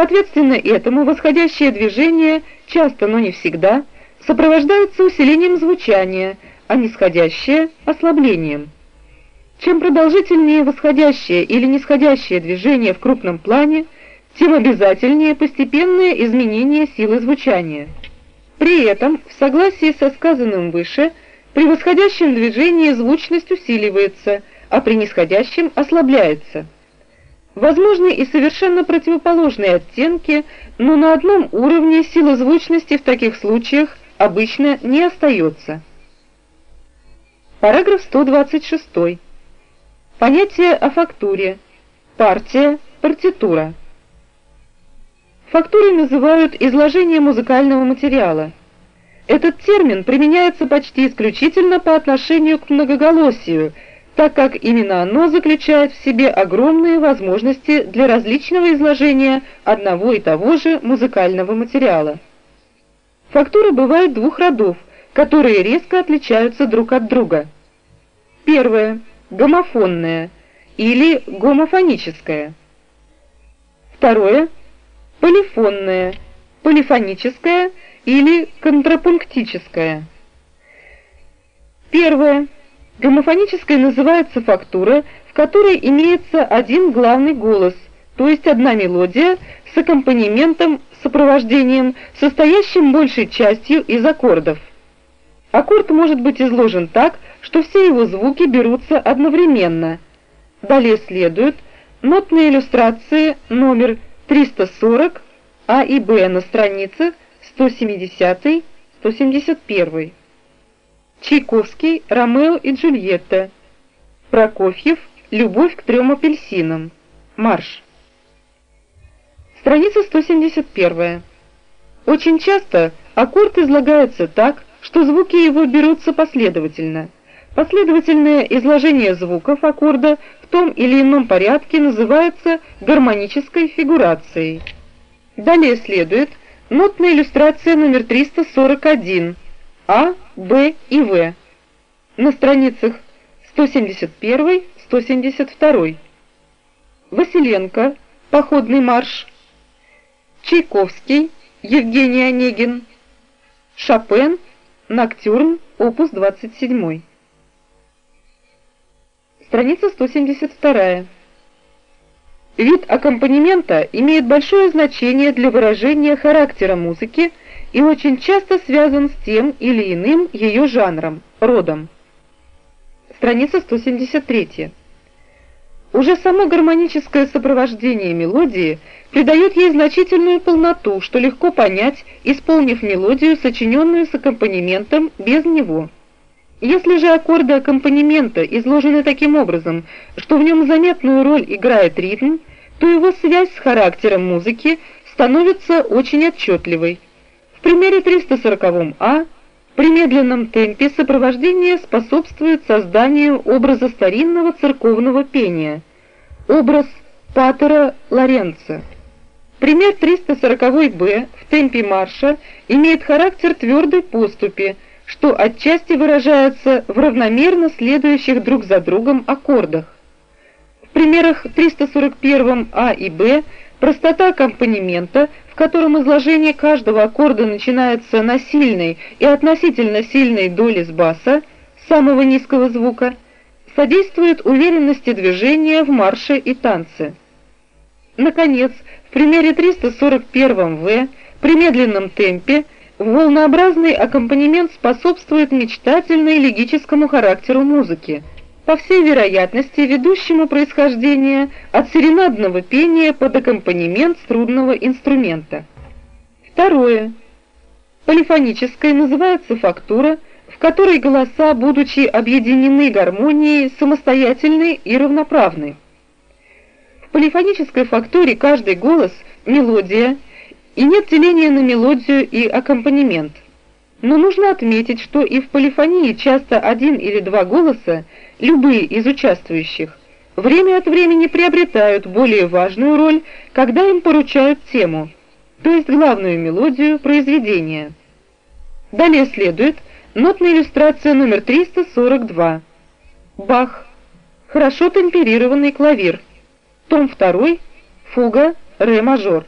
Соответственно этому восходящее движение часто, но не всегда, сопровождается усилением звучания, а нисходящее – ослаблением. Чем продолжительнее восходящее или нисходящее движение в крупном плане, тем обязательнее постепенное изменение силы звучания. При этом, в согласии со сказанным выше, при восходящем движении звучность усиливается, а при нисходящем ослабляется. Возможны и совершенно противоположные оттенки, но на одном уровне сила звучности в таких случаях обычно не остается. Параграф 126. Понятие о фактуре. Партия, партитура. Фактурой называют изложение музыкального материала. Этот термин применяется почти исключительно по отношению к многоголосию, так как именно оно заключает в себе огромные возможности для различного изложения одного и того же музыкального материала. Фактура бывает двух родов, которые резко отличаются друг от друга. Первое – гомофонная или гомофоническая. Второе – полифонная, полифоническая или контрапунктическая. Первое. Гомофонической называется фактура, в которой имеется один главный голос, то есть одна мелодия с аккомпанементом, сопровождением, состоящим большей частью из аккордов. Аккорд может быть изложен так, что все его звуки берутся одновременно. Далее следует нотные иллюстрации номер 340 А и Б на страницах 170-171. Чайковский, Ромео и Джульетта. Прокофьев, Любовь к трем апельсинам. Марш. Страница 171. Очень часто аккорд излагается так, что звуки его берутся последовательно. Последовательное изложение звуков аккорда том или ином порядке называется гармонической фигурацией. Далее следует нотная иллюстрация номер 341 А, Б и В на страницах 171-172. Василенко, Походный марш, Чайковский, Евгений Онегин, Шопен, Ноктюрн, опус 27. Страница 172. Вид аккомпанемента имеет большое значение для выражения характера музыки и очень часто связан с тем или иным ее жанром, родом. Страница 173. Уже само гармоническое сопровождение мелодии придает ей значительную полноту, что легко понять, исполнив мелодию, сочиненную с аккомпанементом без него. Если же аккорды аккомпанемента изложены таким образом, что в нем заметную роль играет ритм, то его связь с характером музыки становится очень отчетливой. Примере 340А при медленном темпе сопровождение способствует созданию образа старинного церковного пения, образ Патера Лоренца. Пример 340Б в темпе марша имеет характер твердой поступи, что отчасти выражается в равномерно следующих друг за другом аккордах. В примерах 341 А и Б простота аккомпанемента, котором изложение каждого аккорда начинается на сильной и относительно сильной доли с баса, самого низкого звука, содействует уверенности движения в марше и танце. Наконец, в примере 341 В при медленном темпе Волнообразный аккомпанемент способствует мечтательно легическому характеру музыки, по всей вероятности ведущему происхождение от серенадного пения под аккомпанемент струнного инструмента. Второе. Полифонической называется фактура, в которой голоса, будучи объединены гармонией, самостоятельны и равноправны. В полифонической фактуре каждый голос – мелодия – и нет деления на мелодию и аккомпанемент. Но нужно отметить, что и в полифонии часто один или два голоса, любые из участвующих, время от времени приобретают более важную роль, когда им поручают тему, то есть главную мелодию произведения. Далее следует нотная иллюстрация номер 342. Бах. Хорошо темперированный клавир. Том 2. Фуга. Ре мажор.